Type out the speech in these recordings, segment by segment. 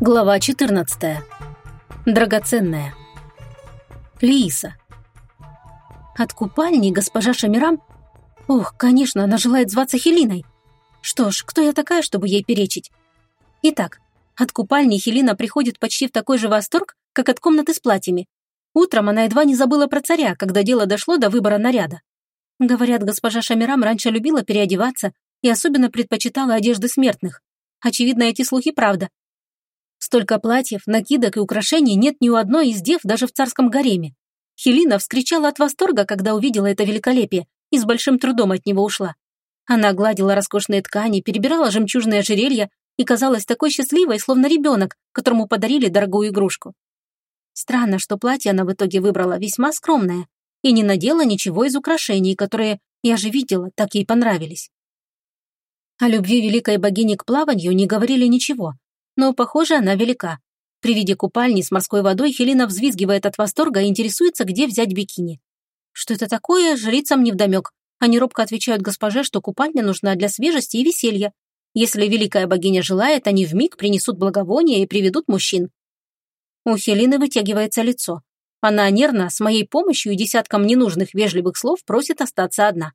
Глава 14. Драгоценная. Лиса. От купальни госпожа Шамирам... Ох, конечно, она желает зваться Хелиной. Что ж, кто я такая, чтобы ей перечить? Итак, от купальни Хелина приходит почти в такой же восторг, как от комнаты с платьями. Утром она едва не забыла про царя, когда дело дошло до выбора наряда. Говорят, госпожа Шамирам раньше любила переодеваться и особенно предпочитала одежды смертных. Очевидно, эти слухи правда, Столько платьев, накидок и украшений нет ни у одной из дев даже в царском гареме. Хелина вскричала от восторга, когда увидела это великолепие, и с большим трудом от него ушла. Она гладила роскошные ткани, перебирала жемчужные ожерелья и казалась такой счастливой, словно ребенок, которому подарили дорогую игрушку. Странно, что платье она в итоге выбрала весьма скромное и не надела ничего из украшений, которые, я же видела, так ей понравились. О любви великой богини к плаванию не говорили ничего, но, похоже, она велика. При виде купальни с морской водой Хелина взвизгивает от восторга и интересуется, где взять бикини. Что это такое, жрицам невдомек. Они робко отвечают госпоже, что купальня нужна для свежести и веселья. Если великая богиня желает, они вмиг принесут благовония и приведут мужчин. У Хелины вытягивается лицо. Она нервно, с моей помощью и десятком ненужных вежливых слов просит остаться одна.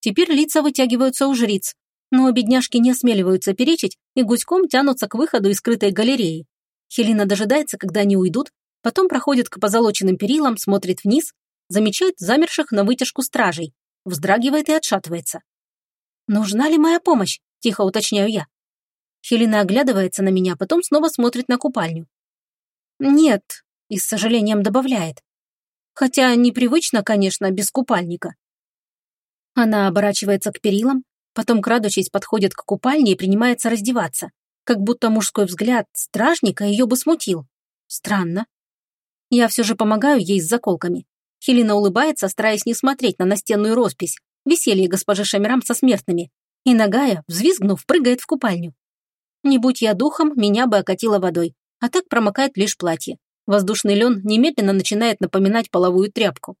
Теперь лица вытягиваются у жриц, но бедняжки не осмеливаются перечить и гуськом тянутся к выходу из скрытой галереи. Хелина дожидается, когда они уйдут, потом проходит к позолоченным перилам, смотрит вниз, замечает замерших на вытяжку стражей, вздрагивает и отшатывается. «Нужна ли моя помощь?» – тихо уточняю я. Хелина оглядывается на меня, потом снова смотрит на купальню. «Нет», – и с сожалением добавляет. Хотя непривычно, конечно, без купальника. Она оборачивается к перилам, Потом, крадучись, подходит к купальне и принимается раздеваться. Как будто мужской взгляд стражника ее бы смутил. Странно. Я все же помогаю ей с заколками. Хелина улыбается, стараясь не смотреть на настенную роспись. Веселье госпожи Шамирам со смертными. И нагая, взвизгнув, прыгает в купальню. Не будь я духом, меня бы окатило водой. А так промокает лишь платье. Воздушный лен немедленно начинает напоминать половую тряпку.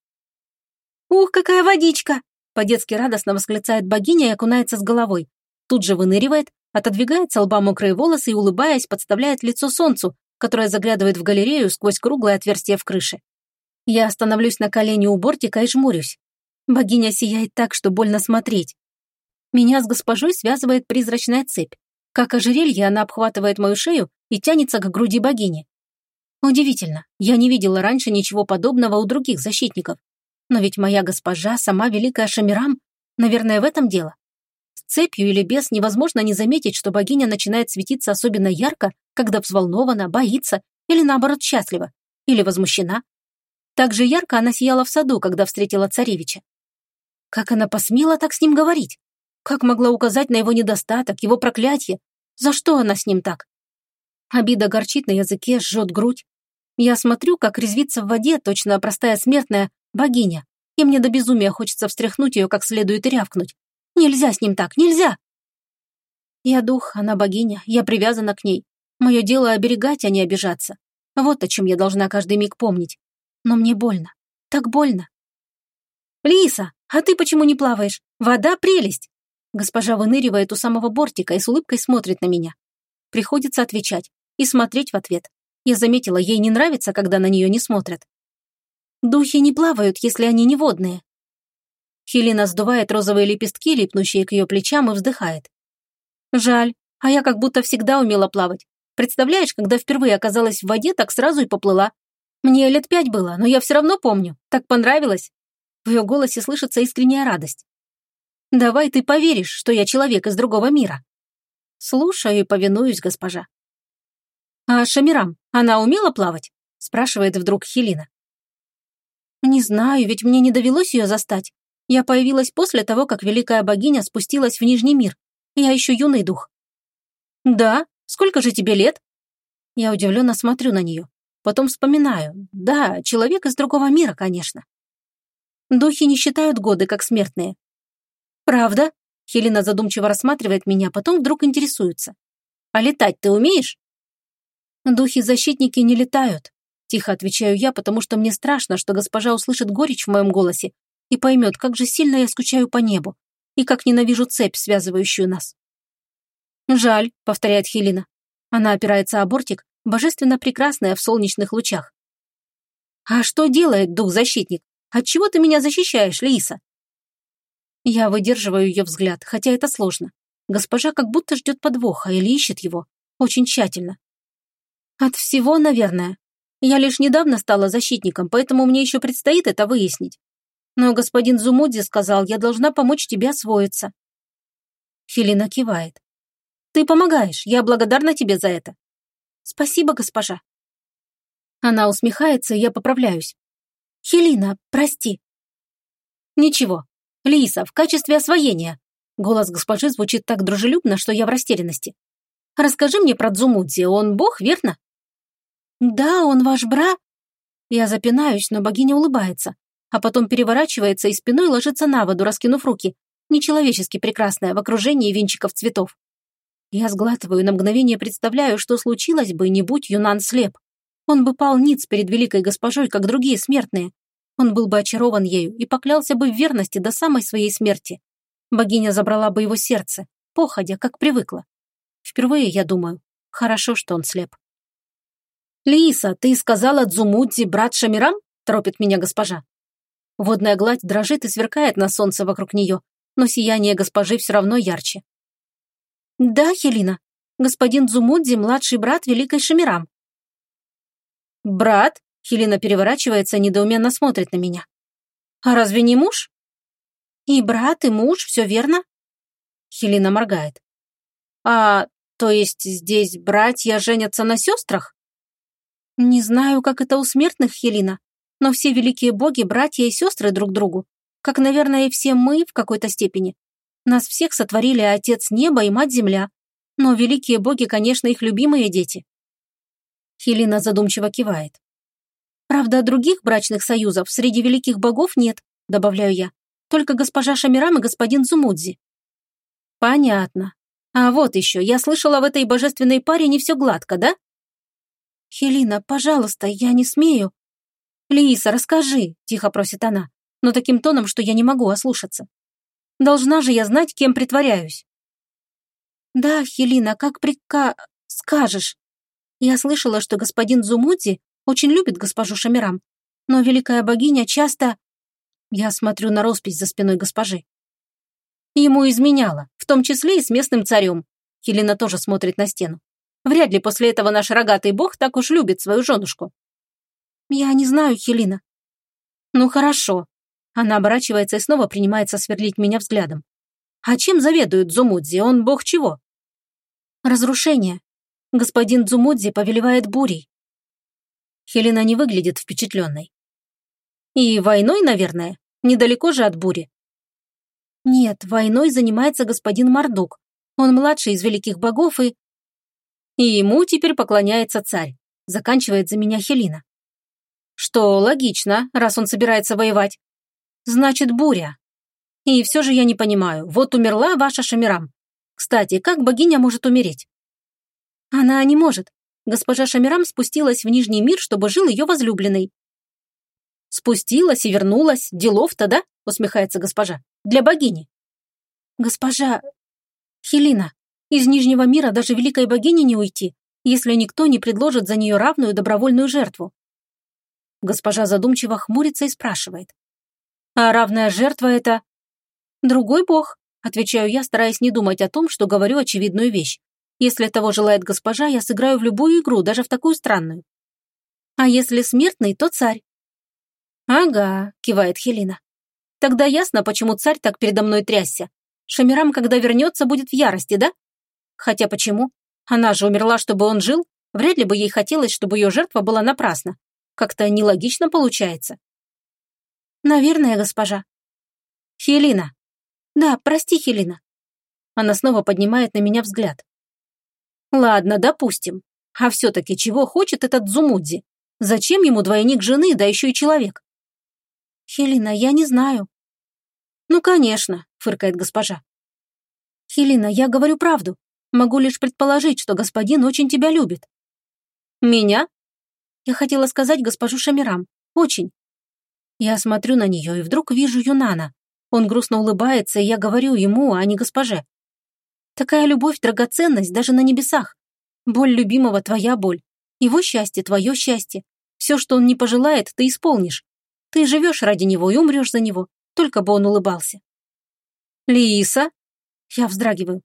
«Ух, какая водичка!» По-детски радостно восклицает богиня и окунается с головой. Тут же выныривает, отодвигает с лба мокрые волосы и, улыбаясь, подставляет лицо солнцу, которое заглядывает в галерею сквозь круглое отверстие в крыше. Я остановлюсь на колене у бортика и жмурюсь. Богиня сияет так, что больно смотреть. Меня с госпожой связывает призрачная цепь. Как ожерелье, она обхватывает мою шею и тянется к груди богини. Удивительно, я не видела раньше ничего подобного у других защитников. Но ведь моя госпожа, сама великая Шамирам, наверное, в этом дело. С цепью или без невозможно не заметить, что богиня начинает светиться особенно ярко, когда взволнована, боится или, наоборот, счастлива, или возмущена. Так же ярко она сияла в саду, когда встретила царевича. Как она посмела так с ним говорить? Как могла указать на его недостаток, его проклятие? За что она с ним так? Обида горчит на языке, жжет грудь. Я смотрю, как резвится в воде, точно простая смертная, Богиня. И мне до безумия хочется встряхнуть ее как следует и рявкнуть. Нельзя с ним так, нельзя! Я дух, она богиня, я привязана к ней. Мое дело оберегать, а не обижаться. Вот о чем я должна каждый миг помнить. Но мне больно. Так больно. «Лиса, а ты почему не плаваешь? Вода — прелесть!» Госпожа выныривает у самого бортика и с улыбкой смотрит на меня. Приходится отвечать и смотреть в ответ. Я заметила, ей не нравится, когда на нее не смотрят. Духи не плавают, если они не водные. Хелена сдувает розовые лепестки, липнущие к ее плечам, и вздыхает. Жаль, а я как будто всегда умела плавать. Представляешь, когда впервые оказалась в воде, так сразу и поплыла. Мне лет пять было, но я все равно помню. Так понравилось. В ее голосе слышится искренняя радость. Давай ты поверишь, что я человек из другого мира. Слушаю и повинуюсь, госпожа. А Шамирам, она умела плавать? Спрашивает вдруг Хелина. «Не знаю, ведь мне не довелось ее застать. Я появилась после того, как великая богиня спустилась в Нижний мир. Я еще юный дух». «Да? Сколько же тебе лет?» Я удивленно смотрю на нее. Потом вспоминаю. Да, человек из другого мира, конечно. Духи не считают годы как смертные. «Правда?» Хелена задумчиво рассматривает меня, потом вдруг интересуется. «А летать ты умеешь?» «Духи-защитники не летают. Тихо отвечаю я, потому что мне страшно, что госпожа услышит горечь в моем голосе и поймет, как же сильно я скучаю по небу и как ненавижу цепь, связывающую нас. «Жаль», — повторяет Хелина. Она опирается о бортик, божественно прекрасная в солнечных лучах. «А что делает дух-защитник? Отчего ты меня защищаешь, Лиса?» Я выдерживаю ее взгляд, хотя это сложно. Госпожа как будто ждет подвоха или ищет его. Очень тщательно. От всего, наверное. Я лишь недавно стала защитником, поэтому мне еще предстоит это выяснить. Но господин Зумудзи сказал, я должна помочь тебе освоиться. Хелена кивает. Ты помогаешь, я благодарна тебе за это. Спасибо, госпожа. Она усмехается, и я поправляюсь. Хелина, прости. Ничего. Лиса, в качестве освоения. Голос госпожи звучит так дружелюбно, что я в растерянности. Расскажи мне про Дзумудзи, он бог, верно? Да, он ваш бра. Я запинаюсь, но богиня улыбается, а потом переворачивается и спиной ложится на воду, раскинув руки, нечеловечески прекрасная, в окружении венчиков цветов. Я сглатываю, на мгновение представляю, что случилось бы, не будь Юнан слеп. Он бы пал ниц перед великой госпожой, как другие смертные. Он был бы очарован ею и поклялся бы в верности до самой своей смерти. Богиня забрала бы его сердце, походя, как привыкла. Впервые, я думаю, хорошо, что он слеп. «Лиса, ты сказала Дзумудзи, брат Шамирам?» – торопит меня госпожа. Водная гладь дрожит и сверкает на солнце вокруг нее, но сияние госпожи все равно ярче. «Да, Хелина. Господин Дзумудзи – младший брат Великой Шамирам». «Брат?» – Хелина переворачивается, недоуменно смотрит на меня. «А разве не муж?» «И брат, и муж, все верно?» Хелина моргает. «А, то есть здесь братья женятся на сестрах?» «Не знаю, как это у смертных, Хелина, но все великие боги – братья и сестры друг другу, как, наверное, и все мы в какой-то степени. Нас всех сотворили Отец Неба и Мать-Земля. Но великие боги, конечно, их любимые дети. Хелина задумчиво кивает. Правда, других брачных союзов среди великих богов нет, добавляю я. Только госпожа Шамирам и господин Зумудзи. Понятно. А вот еще, я слышала, в этой божественной паре не все гладко, да? Хелина, пожалуйста, я не смею. Лиса, расскажи, тихо просит она, но таким тоном, что я не могу ослушаться. Должна же я знать, кем притворяюсь. Да, Хелина, как прика... скажешь. Я слышала, что господин Зумудзи очень любит госпожу Шамирам, но великая богиня часто... Я смотрю на роспись за спиной госпожи. Ему изменяла, в том числе и с местным царем. Хелена тоже смотрит на стену. Вряд ли после этого наш рогатый бог так уж любит свою женушку. Я не знаю, Хелина. Ну хорошо, она оборачивается и снова принимается сверлить меня взглядом. А чем заведует Дзумудзи? Он бог чего? Разрушение. Господин Дзумудзи повелевает бурей. Хелена не выглядит впечатленной. И войной, наверное? Недалеко же от бури. Нет, войной занимается господин Мардук. Он младший из великих богов и... И ему теперь поклоняется царь. Заканчивает за меня Хелина. Что логично, раз он собирается воевать. Значит, буря. И все же я не понимаю. Вот умерла ваша Шамирам. Кстати, как богиня может умереть? Она не может. Госпожа Шамирам спустилась в Нижний мир, чтобы жил ее возлюбленный. Спустилась и вернулась. Делов-то, да? Усмехается госпожа. Для богини. Госпожа... Хелина, из Нижнего мира даже великой богине не уйти, если никто не предложит за нее равную добровольную жертву. Госпожа задумчиво хмурится и спрашивает. А равная жертва — это... Другой бог, отвечаю я, стараясь не думать о том, что говорю очевидную вещь. Если того желает госпожа, я сыграю в любую игру, даже в такую странную. А если смертный, то царь. Ага, кивает Хелина. Тогда ясно, почему царь так передо мной трясся. Шамирам, когда вернется, будет в ярости, да? Хотя почему? Она же умерла, чтобы он жил. Вряд ли бы ей хотелось, чтобы ее жертва была напрасна. Как-то нелогично получается. «Наверное, госпожа». «Хелина». «Да, прости, Хелина». Она снова поднимает на меня взгляд. «Ладно, допустим. А все-таки чего хочет этот Зумудзи? Зачем ему двойник жены, да еще и человек?» «Хелина, я не знаю». «Ну, конечно», — фыркает госпожа. «Хелина, я говорю правду. Могу лишь предположить, что господин очень тебя любит». «Меня?» Я хотела сказать госпожу Шамирам. Очень. Я смотрю на нее и вдруг вижу Юнана. Он грустно улыбается, и я говорю ему, а не госпоже. Такая любовь – драгоценность даже на небесах. Боль любимого – твоя боль. Его счастье – твое счастье. Все, что он не пожелает, ты исполнишь. Ты живешь ради него и умрешь за него, только бы он улыбался. «Лиса?» Я вздрагиваю.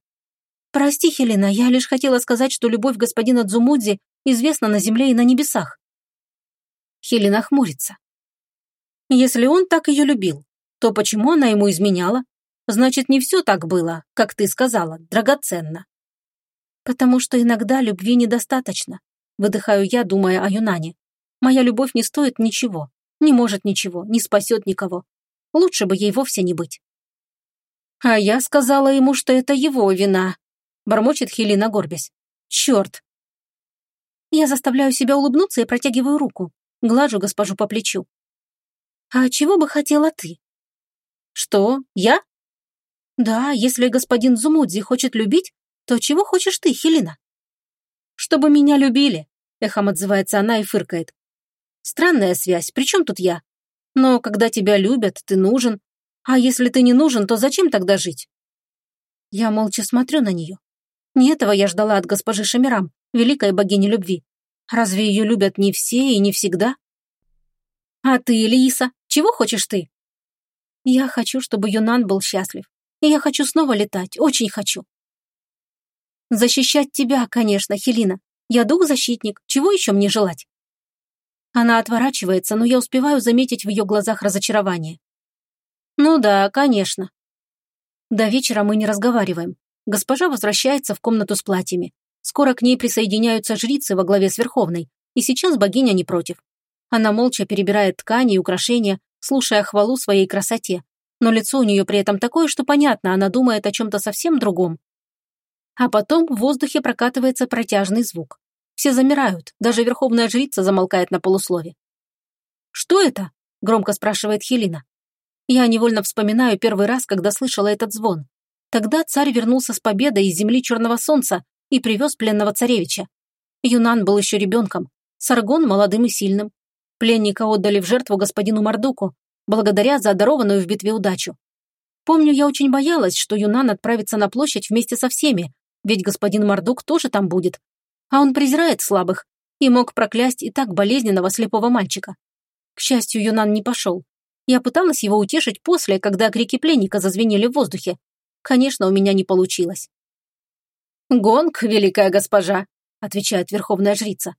«Прости, Хелена, я лишь хотела сказать, что любовь господина Дзумудзи известна на земле и на небесах». Хелена хмурится. «Если он так ее любил, то почему она ему изменяла? Значит, не все так было, как ты сказала, драгоценно». «Потому что иногда любви недостаточно», выдыхаю я, думая о Юнане. «Моя любовь не стоит ничего, не может ничего, не спасет никого. Лучше бы ей вовсе не быть». «А я сказала ему, что это его вина», — бормочет Хелина горбясь. «Черт!» Я заставляю себя улыбнуться и протягиваю руку, глажу госпожу по плечу. «А чего бы хотела ты?» «Что, я?» «Да, если господин Зумудзи хочет любить, то чего хочешь ты, Хелина?» «Чтобы меня любили», — эхом отзывается она и фыркает. «Странная связь, при чем тут я? Но когда тебя любят, ты нужен, а если ты не нужен, то зачем тогда жить? Я молча смотрю на нее. Не этого я ждала от госпожи Шамирам, великой богини любви. Разве ее любят не все и не всегда? А ты, Лиса, чего хочешь ты? Я хочу, чтобы Юнан был счастлив. И я хочу снова летать, очень хочу. Защищать тебя, конечно, Хелина. Я дух-защитник, чего еще мне желать? Она отворачивается, но я успеваю заметить в ее глазах разочарование. «Ну да, конечно». До вечера мы не разговариваем. Госпожа возвращается в комнату с платьями. Скоро к ней присоединяются жрицы во главе с Верховной, и сейчас богиня не против. Она молча перебирает ткани и украшения, слушая хвалу своей красоте. Но лицо у нее при этом такое, что понятно, она думает о чем-то совсем другом. А потом в воздухе прокатывается протяжный звук. Все замирают, даже верховная жрица замолкает на полуслове. «Что это?» – громко спрашивает Хелина. Я невольно вспоминаю первый раз, когда слышала этот звон. Тогда царь вернулся с победой из земли Черного Солнца и привез пленного царевича. Юнан был еще ребенком, Саргон молодым и сильным. Пленника отдали в жертву господину Мардуку, благодаря за одарованную в битве удачу. Помню, я очень боялась, что Юнан отправится на площадь вместе со всеми, ведь господин Мардук тоже там будет. А он презирает слабых и мог проклясть и так болезненного слепого мальчика. К счастью, Юнан не пошел, я пыталась его утешить после, когда крики пленника зазвенели в воздухе. Конечно, у меня не получилось. «Гонг, великая госпожа», — отвечает верховная жрица.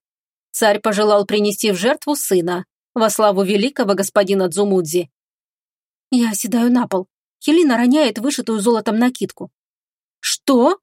«Царь пожелал принести в жертву сына, во славу великого господина Дзумудзи». Я оседаю на пол. Хелина роняет вышитую золотом накидку. «Что?»